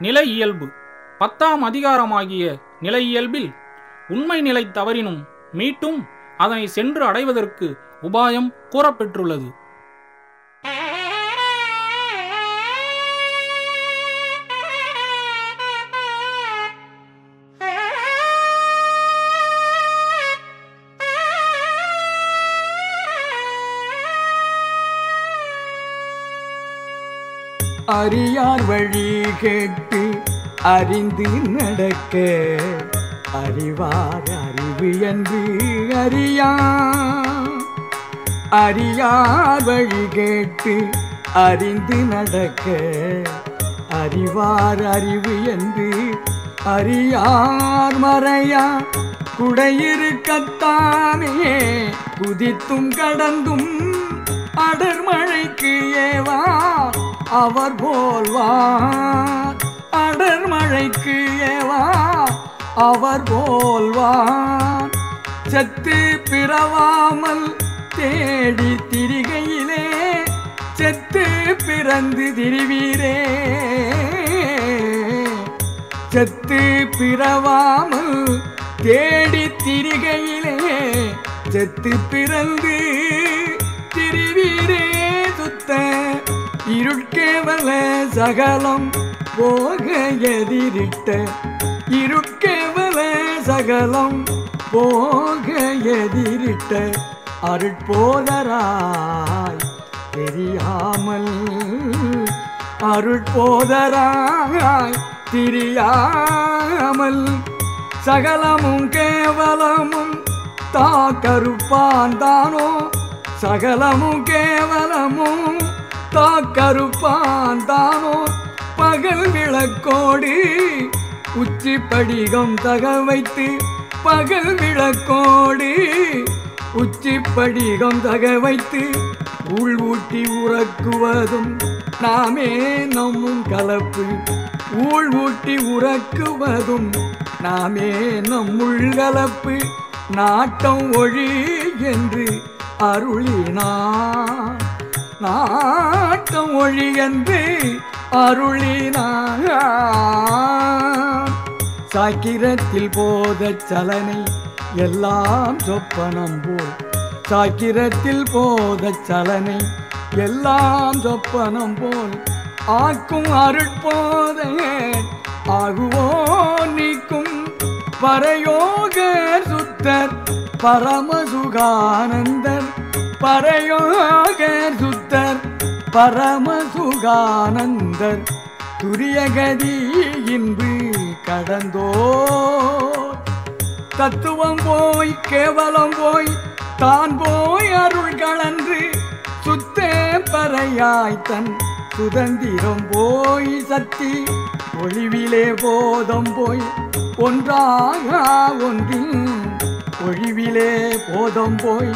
நிலை இயல்பு பத்தாம் அதிகாரமாகிய நிலை இயல்பில் உண்மை நிலை தவறினும் மீட்டும் அதனை சென்று அடைவதற்கு உபாயம் கூறப்பெற்றுள்ளது. அறியார் வழி கேட்டு அறிந்து நடக்க அறிவார் அறிவு என்று அறியா அறியார் வழி கேட்டு அறிந்து நடக்க அறிவார் அறிவு என்று அறியார். மறையா குடையிருக்கத்தானே குதித்தும் கடந்தும் அடர்மழைக்கு ஏவா அவர் போல்வார். அடர் மழைக்கு ஏவா அவர் போல்வார். செத்து பிறவாமல் தேடி திரிகையிலே செத்து பிறந்து திரிவீரே. செத்து பிறவாமல் தேடி திரிகையிலே செத்து பிறந்து இருட்கேவல சகலம் போக எதிரிட்ட. இருட்கேவல சகலம் போக எதிரிட்ட. அருட்போதராய் தெரியாமல் அருட்போதராய் தெரியாமல். சகலமும் கேவலமும் தா கருப்பான் தானோ? சகலமும் கேவலமும் தாக்கருப்பான் தானோ. பகல் விளக்கோடு உச்சி படிகம் தக வைத்து பகல் விளக்கோடு உச்சி படிகம் தக வைத்து உள் ஊட்டி உறக்குவதும் நாமே நம்மும் கலப்பு. ஊழ் ஊட்டி உறக்குவதும் நாமே நம்முள் கலப்பு. நாட்டம் ஒழி என்று அருளினார். நாட்டம் ஒழி என்று அருளினார். சாக்கிரத்தில் போத சலனை எல்லாம் சொப்பனம் போல். சாக்கிரத்தில் போத சலனை எல்லாம் சொப்பனம் போல். ஆக்கும் அருட்போத ஆகுவோ நீக்கும் பரயோக சுத்தர் பரமசுகானந்தர் பரயோக சுத்தர் பரமசுகானந்தர் துரியகதி இன்பு கடந்தோ தத்துவம் போய் கேவலம் போய் தான் போய் அருள் கலன்று சுத்தே பறையாய் தன் சுதந்திரம் போய் சக்தி ஒளிவிலே போதம் போய் ஒன்றாக ஒன்றில் ஒழிவிலே போதம் போய்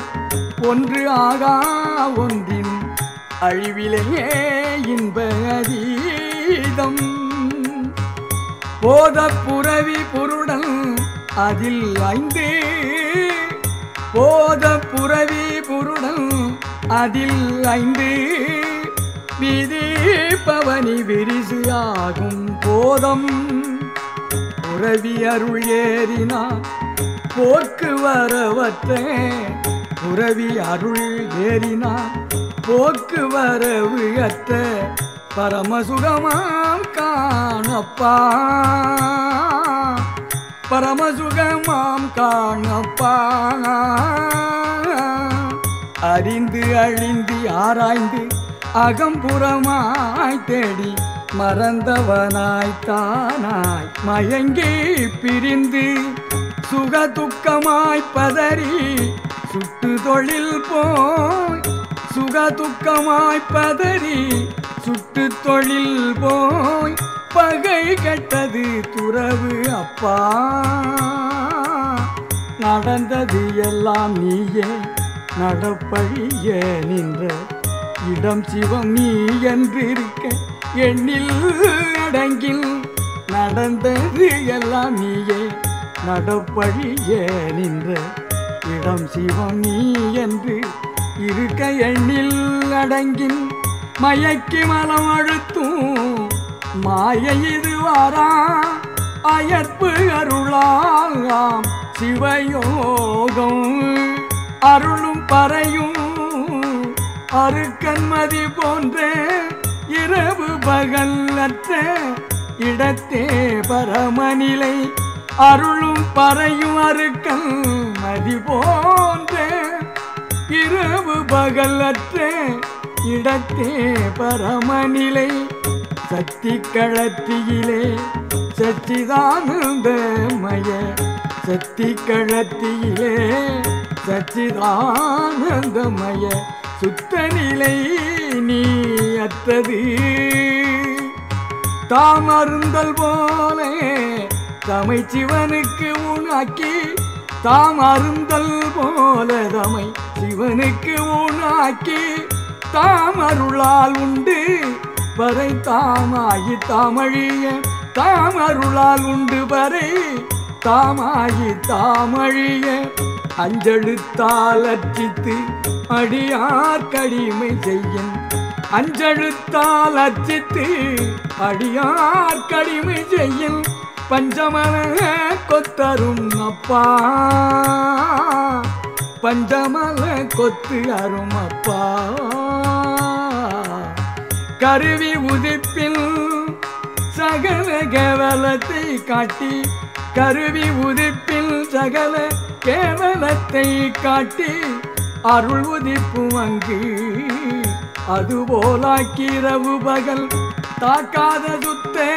ஒன்று ஆகா ஒன்றின் அழிவிலேயே இன்ப அதீதம். போத புறவி பொருடன் அதில் ஐந்து. போத புறவி பொருடன் அதில் ஐந்து. விதி பவனி விரிசு ஆகும் போதம். புறவி அருள் ஏறினார் போக்கு வரவற்றே. புறவி அருள் ஏறினார் போக்கு வரவு அற்ற பரமசுகமாம் காணப்பா. பரமசுகமாம் காணப்பா. அறிந்து அழிந்து ஆராய்ந்து அகம்புறமாய் தேடி மறந்தவனாய் தானாய் மயங்கி பிரிந்து சுக துக்கமாய் பதறி சுட்டு தொழில் போய் சுக துக்கமாய் பதறி சுட்டு தொழில் போய் பகை கெட்டது துறவு அப்பா. நடந்தது எல்லாம் நீயே நடப்பழிய நின்ற இடம் சிவம் நீ என்றிருக்க எண்ணில் அடங்கில் நடந்தது எல்லாம் நீயே நடப்பழிய நின்ற இடம் சிவம் நீ என்று இருக்க எண்ணில் அடங்கின் மயக்கி மலம் அழுத்தும் மாய இது வாரா அயற்பு அருளாம் சிவயோகம். அருளும் பறையும் அருக்கன்மதி போன்ற இரவு பகல் இடத்தே பரமநிலை. அருளும் பறையும் அருக்கன் மதி போன்ற இரவு பகலற்ற இடத்தே பரமநிலை. சக்தி களத்தியிலே சச்சிதானந்தமய சக்தி களத்தியிலே சச்சிதானந்தமய சுத்த நிலை நீ அத்தது தாம் அருந்தல் போல தமை சிவனுக்கு உணாக்கி தாம் அருந்தல் போல தமை சிவனுக்கு ஊனாக்கி தாமருளால் உண்டு. பறை தாமாயி தாமழிய தாமருளால் உண்டு பறை தாமாயி தாமழிய. அஞ்செழுத்தால் அர்ச்சித்து அடியார் கடிமை செய்யும். அஞ்செழுத்தால் அர்ச்சித்து அடியார் கடிமை செய்யும். பஞ்சமன கொத்தரும் அப்பா. பஞ்சமலை கொத்து அரும் அப்பா கருவி உதிப்பில் சகல கேவலத்தை காட்டி கருவி உதிப்பில் சகல கேவலத்தை காட்டி அருள் உதிப்பும் அங்கு. அதுபோலாக்கிரவு பகல் தாக்காத சுத்தே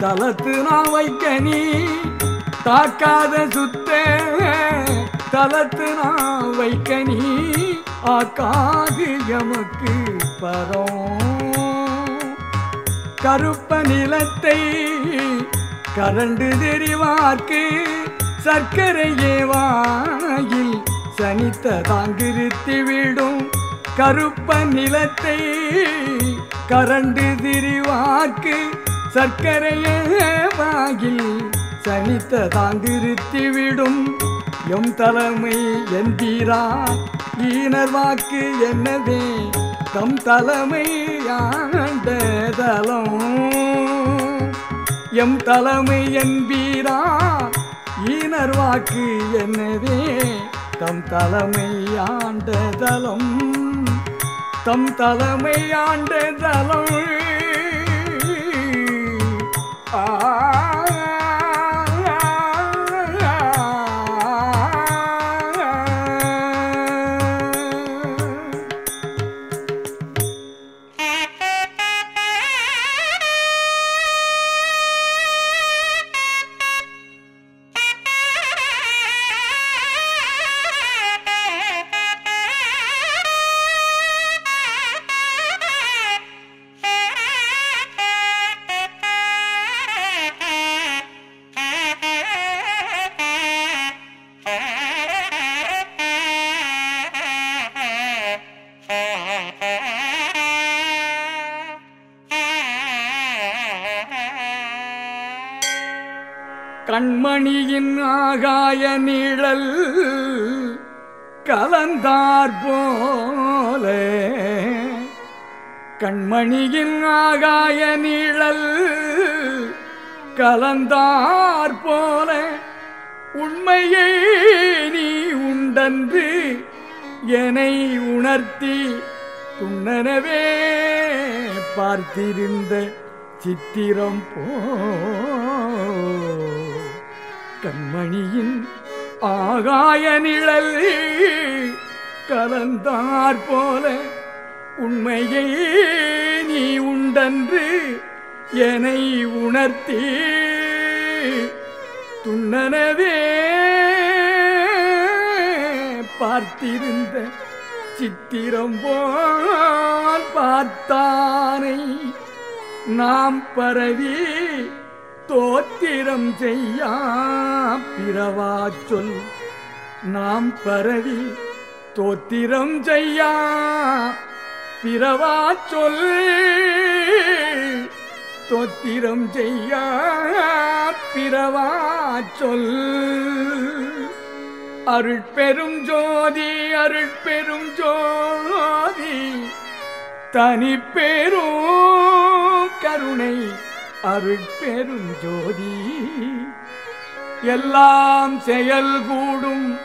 தலத்து நான் வைக்க நீ தாக்காத சுத்தே. தலத்து நான் வைக்க நீ ஆக்காது எமக்கு பரம் கருப்ப நிலத்தை கரண்டு தெரிவார்க்கு சர்க்கரையே வாயில் சனித்த தாங்கிருத்தி விடும். கருப்ப நிலத்தை கரண்டு திரிவார்க்கு சர்க்கரையே வாயில் சனித்த தாங்கிருத்தி விடும். எம் தலைமை என்பீரா ஈனர் வாக்கு என்னதே? தம் தலைமை ஆண்ட தலம் எம் தலைமை என்பீரா ஈனர் வாக்கு என்னதே? தம் தலைமை ஆண்ட தலம் தம் தலைமை ஆண்ட தலம் ஆ கண்மணியின் ஆகாய நிழல் கலந்தார் போலே. கண்மணியின் ஆகாய நிழல் கலந்தார் போல. உண்மையை நீ உண்டன்று என்னை உணர்த்தி துண்ணனவே பார்த்திருந்த சித்திரம் போ. கண்மணியின் ஆகாய நிழல் கலந்தார் போல உண்மையை நீ உண்டன்று என்னை உணர்த்தி. துண்ணனவே பார்த்திருந்த சித்திரம் போல் பார்த்தானை நாம் பரவி தோத்திரம் செய்யா பிறவா சொல். நாம் பரவி தோத்திரம் செய்யா பிறவா சொல். தோத்திரம் செய்யா பிறவா சொல். அருட்பெரும் ஜோதி அருட்பெரும் ஜோதி தனிப்பெரும் கருணை அருட்பெரும் ஜோதி. எல்லாம் செயல் கூடும்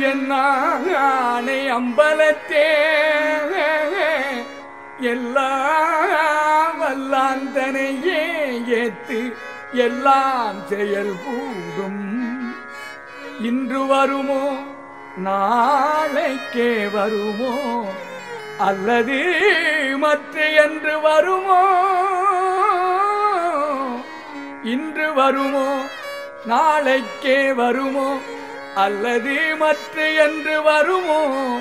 என்னானை அம்பலத்தே. எல்லா வல்லாந்தனையே ஏத்து எல்லாம் செயல் கூடும் இன்று வருமோ? நாளைக்கே வருமோ? அல்லது மற்ற என்று வருமோ? இன்று வருமோ? நாளைக்கே வருமோ? அல்லது மற்ற என்று வருமோ?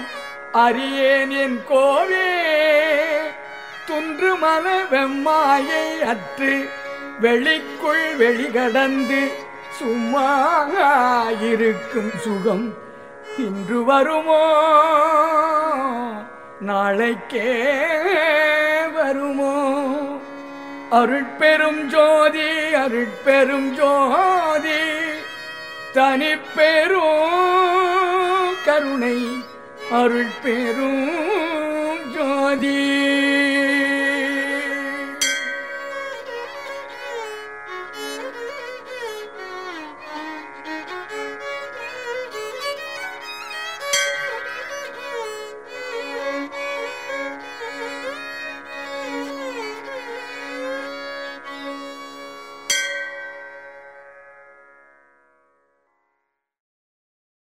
அறியேன் என் கோவே துன்று மன வெம்மாயை அற்று வெளிக்குள் வெளிகடந்து சும்மா இருக்கும் சுகம் இன்று வருமோ? நாளைக்கே வருமோ? அருட்பெரும் ஜோதி அருட்பெரும் ஜோதி தனிப்பெரும் கருணை அருட்பெரும் ஜோதி.